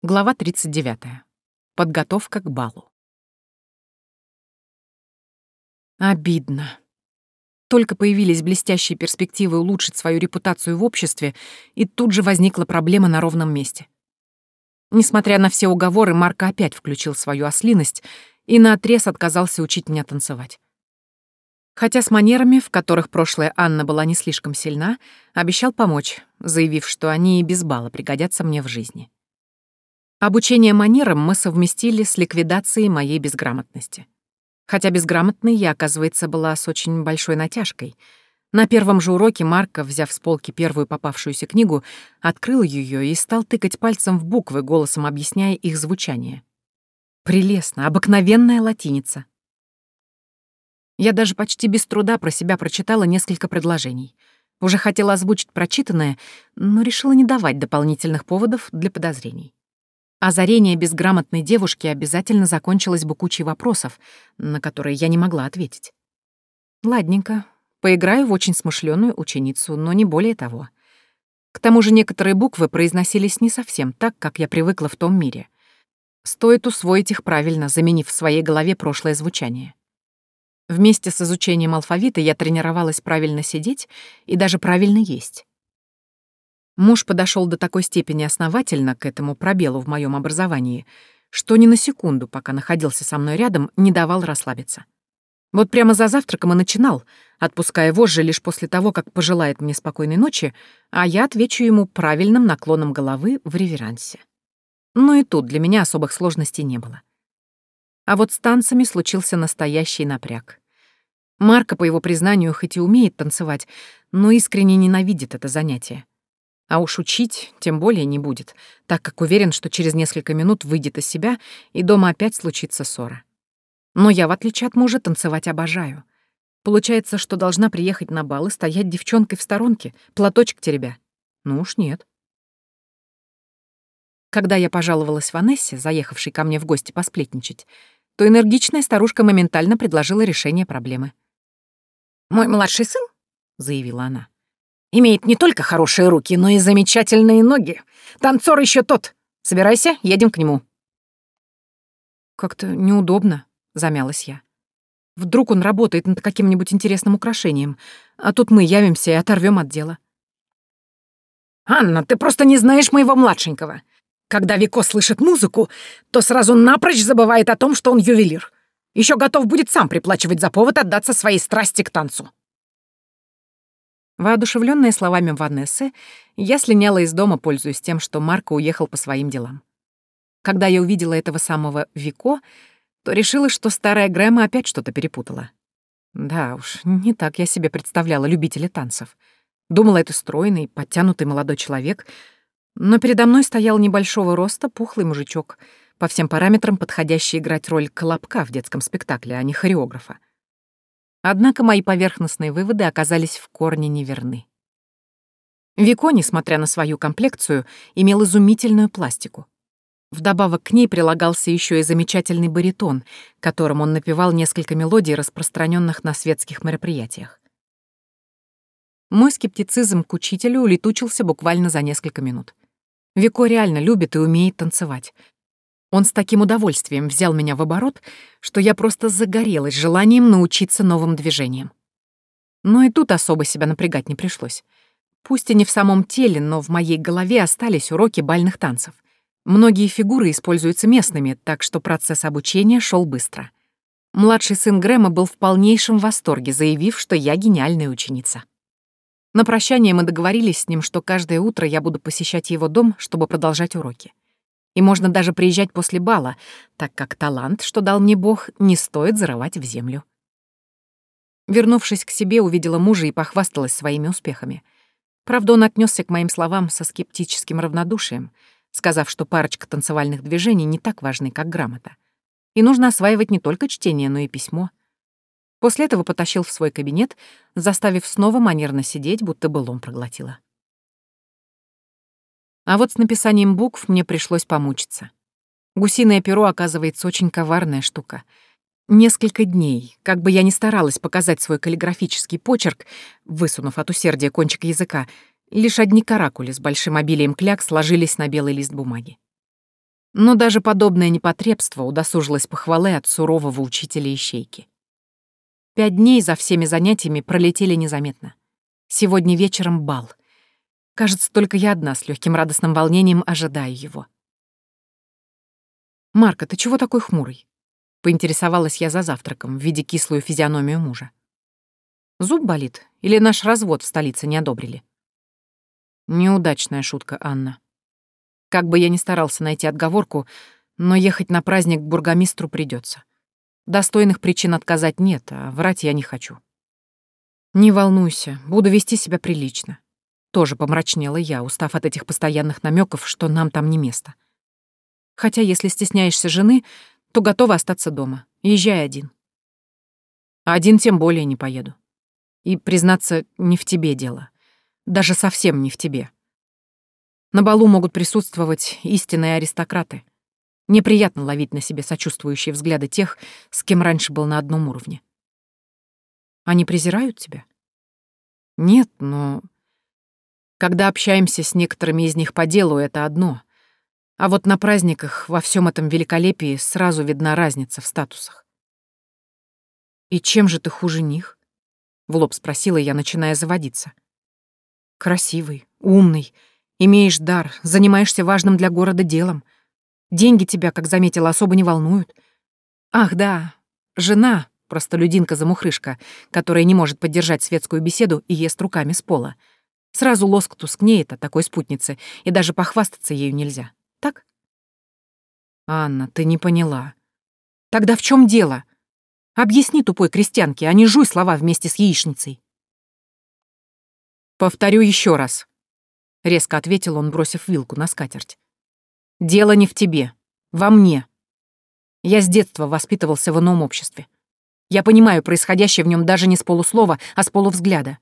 Глава 39. Подготовка к балу. Обидно. Только появились блестящие перспективы улучшить свою репутацию в обществе, и тут же возникла проблема на ровном месте. Несмотря на все уговоры, Марко опять включил свою ослиность и наотрез отказался учить меня танцевать. Хотя с манерами, в которых прошлая Анна была не слишком сильна, обещал помочь, заявив, что они и без бала пригодятся мне в жизни. Обучение манерам мы совместили с ликвидацией моей безграмотности. Хотя безграмотной я, оказывается, была с очень большой натяжкой. На первом же уроке Марка, взяв с полки первую попавшуюся книгу, открыл ее и стал тыкать пальцем в буквы, голосом объясняя их звучание. Прелестно, обыкновенная латиница. Я даже почти без труда про себя прочитала несколько предложений. Уже хотела озвучить прочитанное, но решила не давать дополнительных поводов для подозрений. Озарение безграмотной девушки обязательно закончилось бы кучей вопросов, на которые я не могла ответить. Ладненько, поиграю в очень смышленую ученицу, но не более того. К тому же некоторые буквы произносились не совсем так, как я привыкла в том мире. Стоит усвоить их правильно, заменив в своей голове прошлое звучание. Вместе с изучением алфавита я тренировалась правильно сидеть и даже правильно есть. Муж подошел до такой степени основательно к этому пробелу в моем образовании, что ни на секунду, пока находился со мной рядом, не давал расслабиться. Вот прямо за завтраком и начинал, отпуская вожжи лишь после того, как пожелает мне спокойной ночи, а я отвечу ему правильным наклоном головы в реверансе. Но и тут для меня особых сложностей не было. А вот с танцами случился настоящий напряг. Марка, по его признанию, хоть и умеет танцевать, но искренне ненавидит это занятие. А уж учить тем более не будет, так как уверен, что через несколько минут выйдет из себя, и дома опять случится ссора. Но я, в отличие от мужа, танцевать обожаю. Получается, что должна приехать на бал и стоять девчонкой в сторонке, платочек теребя. Ну уж нет. Когда я пожаловалась Ванессе, заехавшей ко мне в гости посплетничать, то энергичная старушка моментально предложила решение проблемы. «Мой младший сын», — заявила она, Имеет не только хорошие руки, но и замечательные ноги. Танцор еще тот. Собирайся, едем к нему». «Как-то неудобно», — замялась я. «Вдруг он работает над каким-нибудь интересным украшением, а тут мы явимся и оторвем от дела». «Анна, ты просто не знаешь моего младшенького. Когда Вико слышит музыку, то сразу напрочь забывает о том, что он ювелир. Еще готов будет сам приплачивать за повод отдаться своей страсти к танцу». Воодушевленная словами Ванессы, я слиняла из дома, пользуясь тем, что Марко уехал по своим делам. Когда я увидела этого самого Вико, то решила, что старая Грэма опять что-то перепутала. Да уж, не так я себе представляла любителя танцев. Думала, это стройный, подтянутый молодой человек, но передо мной стоял небольшого роста пухлый мужичок, по всем параметрам подходящий играть роль колобка в детском спектакле, а не хореографа. Однако мои поверхностные выводы оказались в корне неверны. Вико, несмотря на свою комплекцию, имел изумительную пластику. Вдобавок к ней прилагался еще и замечательный баритон, которым он напевал несколько мелодий, распространенных на светских мероприятиях. Мой скептицизм к учителю улетучился буквально за несколько минут. Вико реально любит и умеет танцевать, он с таким удовольствием взял меня в оборот, что я просто загорелась желанием научиться новым движениям. Но и тут особо себя напрягать не пришлось. Пусть и не в самом теле, но в моей голове остались уроки бальных танцев. Многие фигуры используются местными, так что процесс обучения шел быстро. Младший сын Грэма был в полнейшем восторге, заявив, что я гениальная ученица. На прощание мы договорились с ним, что каждое утро я буду посещать его дом, чтобы продолжать уроки. И можно даже приезжать после бала, так как талант, что дал мне Бог, не стоит зарывать в землю. Вернувшись к себе, увидела мужа и похвасталась своими успехами. Правда, он отнесся к моим словам со скептическим равнодушием, сказав, что парочка танцевальных движений не так важны, как грамота. И нужно осваивать не только чтение, но и письмо. После этого потащил в свой кабинет, заставив снова манерно сидеть, будто былом проглотила. А вот с написанием букв мне пришлось помучиться. Гусиное перо, оказывается, очень коварная штука. Несколько дней, как бы я ни старалась показать свой каллиграфический почерк, высунув от усердия кончик языка, лишь одни каракули с большим обилием кляк сложились на белый лист бумаги. Но даже подобное непотребство удосужилось похвалы от сурового учителя ищейки. Пять дней за всеми занятиями пролетели незаметно. Сегодня вечером бал. Кажется, только я одна с легким радостным волнением ожидаю его. «Марка, ты чего такой хмурый?» — поинтересовалась я за завтраком, в виде кислую физиономию мужа. «Зуб болит? Или наш развод в столице не одобрили?» Неудачная шутка, Анна. Как бы я ни старался найти отговорку, но ехать на праздник к бургомистру придется. Достойных причин отказать нет, а врать я не хочу. Не волнуйся, буду вести себя прилично. Тоже помрачнела я, устав от этих постоянных намеков, что нам там не место. Хотя, если стесняешься жены, то готова остаться дома. Езжай один. Один тем более не поеду. И, признаться, не в тебе дело. Даже совсем не в тебе. На балу могут присутствовать истинные аристократы. Неприятно ловить на себе сочувствующие взгляды тех, с кем раньше был на одном уровне. Они презирают тебя? Нет, но... Когда общаемся с некоторыми из них по делу, это одно. А вот на праздниках во всем этом великолепии сразу видна разница в статусах. «И чем же ты хуже них?» — в лоб спросила я, начиная заводиться. Красивый, умный, имеешь дар, занимаешься важным для города делом. Деньги тебя, как заметила, особо не волнуют. Ах, да, жена, простолюдинка-замухрышка, которая не может поддержать светскую беседу и ест руками с пола. Сразу лоск тускнеет от такой спутницы, и даже похвастаться ею нельзя. Так? Анна, ты не поняла. Тогда в чем дело? Объясни тупой крестьянке, а не жуй слова вместе с яичницей. «Повторю еще раз», — резко ответил он, бросив вилку на скатерть. «Дело не в тебе, во мне. Я с детства воспитывался в ином обществе. Я понимаю происходящее в нем даже не с полуслова, а с полувзгляда.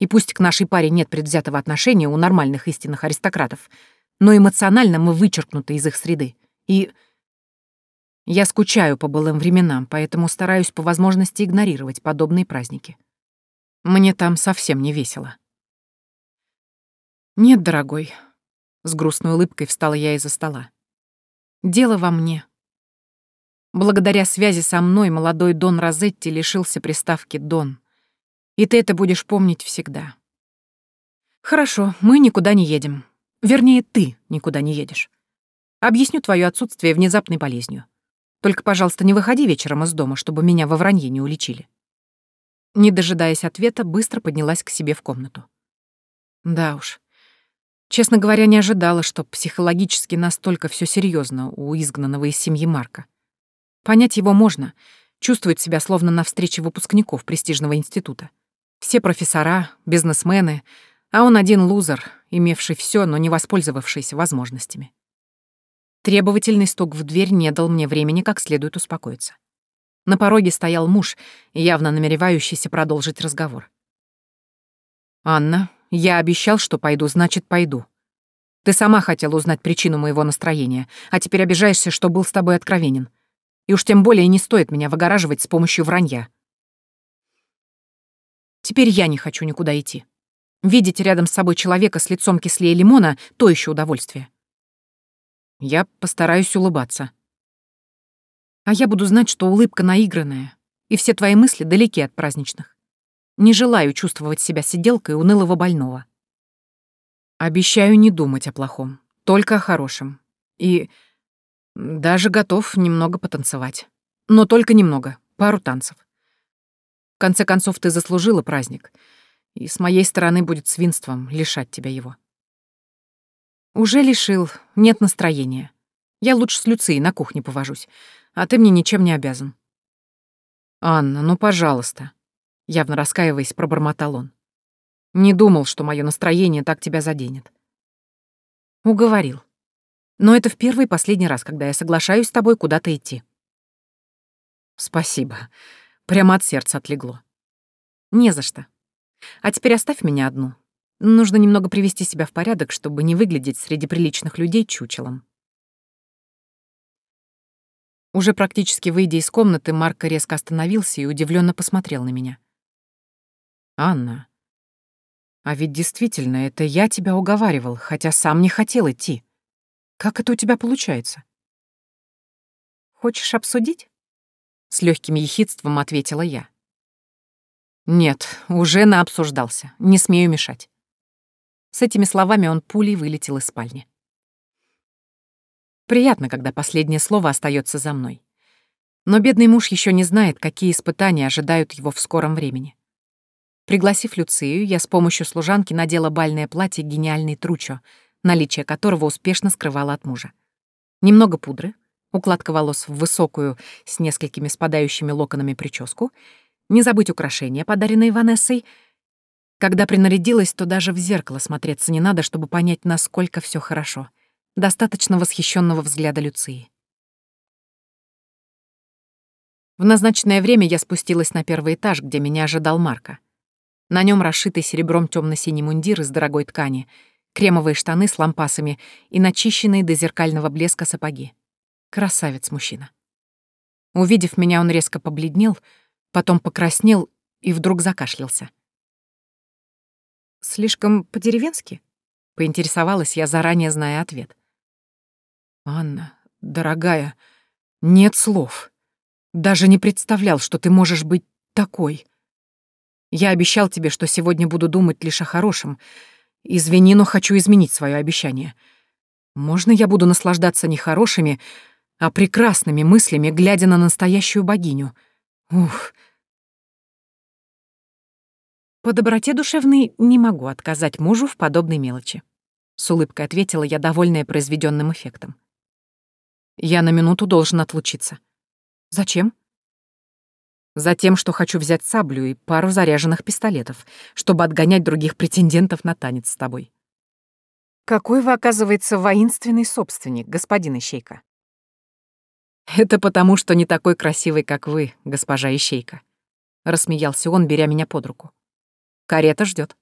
И пусть к нашей паре нет предвзятого отношения у нормальных истинных аристократов, но эмоционально мы вычеркнуты из их среды. И я скучаю по былым временам, поэтому стараюсь по возможности игнорировать подобные праздники. Мне там совсем не весело. «Нет, дорогой», — с грустной улыбкой встала я из-за стола. «Дело во мне». Благодаря связи со мной молодой Дон Розетти лишился приставки «Дон». И ты это будешь помнить всегда. Хорошо, мы никуда не едем. Вернее, ты никуда не едешь. Объясню твое отсутствие внезапной болезнью. Только, пожалуйста, не выходи вечером из дома, чтобы меня во вранье не уличили. Не дожидаясь ответа, быстро поднялась к себе в комнату. Да уж, Честно говоря, не ожидала, что психологически настолько все серьезно у изгнанного из семьи Марка. Понять его можно, чувствовать себя словно на встрече выпускников престижного института. Все профессора, бизнесмены, а он один лузер, имевший все, но не воспользовавшийся возможностями. Требовательный стук в дверь не дал мне времени как следует успокоиться. На пороге стоял муж, явно намеревающийся продолжить разговор. «Анна, я обещал, что пойду, значит, пойду. Ты сама хотела узнать причину моего настроения, а теперь обижаешься, что был с тобой откровенен. И уж тем более не стоит меня выгораживать с помощью вранья. Теперь я не хочу никуда идти. Видеть рядом с собой человека с лицом кислее лимона — то еще удовольствие. Я постараюсь улыбаться. А я буду знать, что улыбка наигранная, и все твои мысли далеки от праздничных. Не желаю чувствовать себя сиделкой унылого больного. Обещаю не думать о плохом, только о хорошем. И даже готов немного потанцевать. Но только немного, пару танцев. Конце концов, ты заслужила праздник, и с моей стороны будет свинством лишать тебя его. Уже лишил, нет настроения. Я лучше с Люцией на кухне повожусь, а ты мне ничем не обязан. Анна, ну, пожалуйста явно раскаиваясь, пробормотал он. Не думал, что мое настроение так тебя заденет. Уговорил. Но это в первый и последний раз, когда я соглашаюсь с тобой куда-то идти. Спасибо. Прямо от сердца отлегло. Не за что. А теперь оставь меня одну. Нужно немного привести себя в порядок, чтобы не выглядеть среди приличных людей чучелом. Уже практически выйдя из комнаты, Марко резко остановился и удивленно посмотрел на меня. «Анна, а ведь действительно это я тебя уговаривал, хотя сам не хотел идти. Как это у тебя получается? Хочешь обсудить? С легким ехидством ответила я. Нет, уже наобсуждался. Не смею мешать. С этими словами он пулей вылетел из спальни. Приятно, когда последнее слово остается за мной. Но бедный муж еще не знает, какие испытания ожидают его в скором времени. Пригласив Люцию, я с помощью служанки надела бальное платье гениальной Тручо, наличие которого успешно скрывала от мужа. Немного пудры, укладка волос в высокую, с несколькими спадающими локонами прическу, не забыть украшения, подаренные Ванессой. Когда принарядилась, то даже в зеркало смотреться не надо, чтобы понять, насколько все хорошо. Достаточно восхищенного взгляда Люции. В назначенное время я спустилась на первый этаж, где меня ожидал Марко. На нем расшитый серебром темно синий мундир из дорогой ткани, кремовые штаны с лампасами и начищенные до зеркального блеска сапоги. Красавец мужчина. Увидев меня, он резко побледнел, потом покраснел и вдруг закашлялся. «Слишком по-деревенски?» — поинтересовалась я, заранее зная ответ. «Анна, дорогая, нет слов. Даже не представлял, что ты можешь быть такой. Я обещал тебе, что сегодня буду думать лишь о хорошем. Извини, но хочу изменить свое обещание. Можно я буду наслаждаться не хорошими, а прекрасными мыслями, глядя на настоящую богиню? Ух. По доброте душевной не могу отказать мужу в подобной мелочи. С улыбкой ответила я, довольная произведенным эффектом. Я на минуту должен отлучиться. Зачем? Затем, что хочу взять саблю и пару заряженных пистолетов, чтобы отгонять других претендентов на танец с тобой. Какой вы, оказывается, воинственный собственник, господин Ищейка. Это потому, что не такой красивый, как вы, госпожа Ищейка. Рассмеялся он, беря меня под руку. Карета ждет.